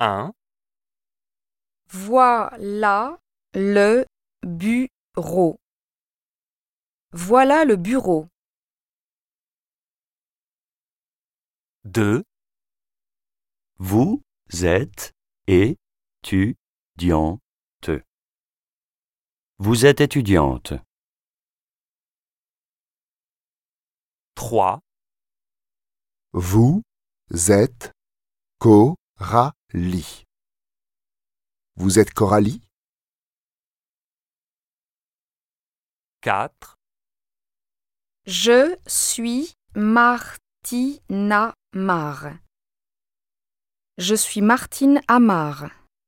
1, Voilà le bureau. Voilà le bureau. 2, Vous êtes étudiante. Vous êtes étudiante. 3, Vous êtes Coralie. Vous êtes Coralie? 4, Je suis Martina Mar. Je suis Martine Amar.